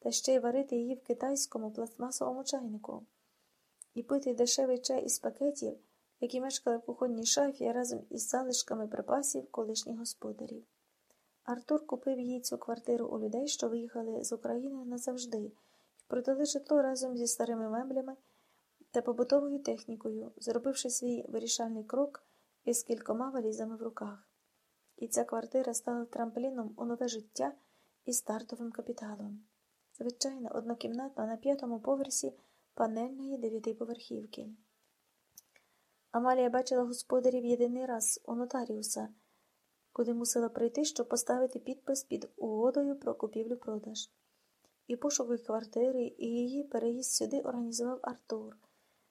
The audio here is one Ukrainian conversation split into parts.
та ще й варити її в китайському пластмасовому чайнику, і пити дешевий чай із пакетів, які мешкали в кухонній шафі разом із залишками припасів колишніх господарів. Артур купив їй цю квартиру у людей, що виїхали з України назавжди, і продали житло разом зі старими меблями та побутовою технікою, зробивши свій вирішальний крок із кількома валізами в руках. І ця квартира стала трампліном у нове життя і стартовим капіталом. Звичайно, однокімнатна на п'ятому поверсі панельної дев'ятиповерхівки. Амалія бачила господарів єдиний раз у нотаріуса, куди мусила прийти, щоб поставити підпис під угодою про купівлю-продаж. І пошук квартири, і її переїзд сюди організував Артур,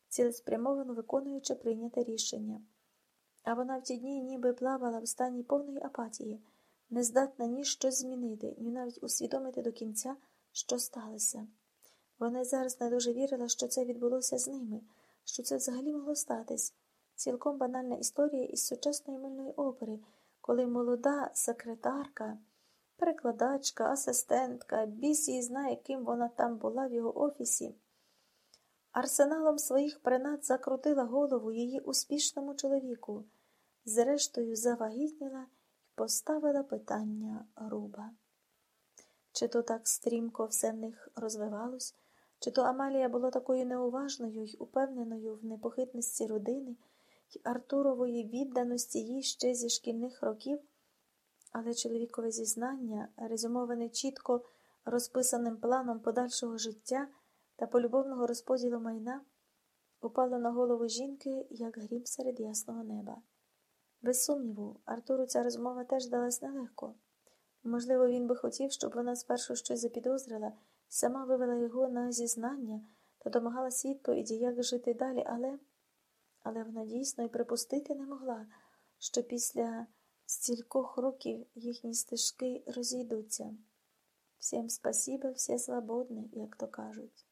цілеспрямовано виконуючи прийняте рішення. А вона в ті дні ніби плавала в стані повної апатії, не здатна ні щось змінити, ні навіть усвідомити до кінця, що сталося. Вона зараз не дуже вірила, що це відбулося з ними, що це взагалі могло статись. Цілком банальна історія із сучасної мильної опери, коли молода секретарка, перекладачка, асистентка, біс її знає, ким вона там була в його офісі. Арсеналом своїх принад закрутила голову її успішному чоловіку, зрештою завагітніла і поставила питання руба. Чи то так стрімко все в них розвивалось, чи то Амалія була такою неуважною й упевненою в непохитності родини й Артурової відданості їй ще зі шкільних років, але чоловікове зізнання, резюмоване чітко розписаним планом подальшого життя та полюбовного розподілу майна, упало на голову жінки, як грім серед ясного неба. Без сумніву, Артуру ця розмова теж далась нелегко. Можливо, він би хотів, щоб вона спершу щось запідозрила, сама вивела його на зізнання та домагалась відповіді, як жити далі, але але вона дійсно й припустити не могла, що після стількох років їхні стежки розійдуться. Всім спасіба, всі свободні, як то кажуть.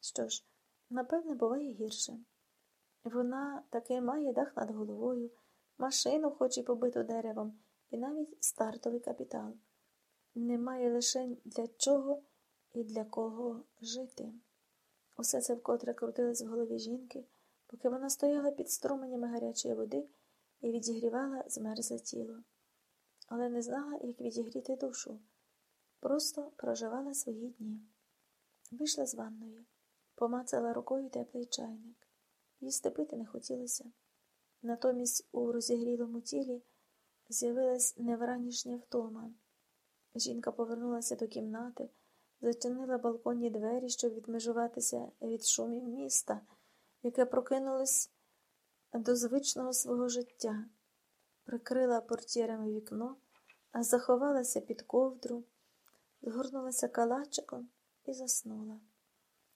Що ж, напевне, буває гірше. Вона таки має дах над головою, машину, хоч і побиту деревом, і навіть стартовий капітал. Немає лише для чого і для кого жити. Усе це вкотре крутилось в голові жінки, поки вона стояла під струменями гарячої води і відігрівала змерзле тіло, але не знала, як відігріти душу, просто проживала свої дні. Вийшла з ванної, помацала рукою теплий чайник. Їсти пити не хотілося. Натомість у розігрілому тілі з'явилась невранішня втома. Жінка повернулася до кімнати, зачинила балконні двері, щоб відмежуватися від шумів міста, яке прокинулось до звичного свого життя, прикрила портьєрами вікно, а заховалася під ковдру, згорнулася калачиком і заснула.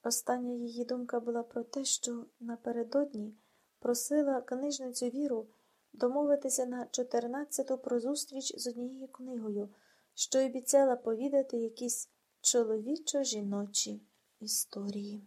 Остання її думка була про те, що напередодні просила книжницю Віру домовитися на чотирнадцяту про зустріч з однією книгою, що обіцяла повідати якісь чоловічо жіночі історії.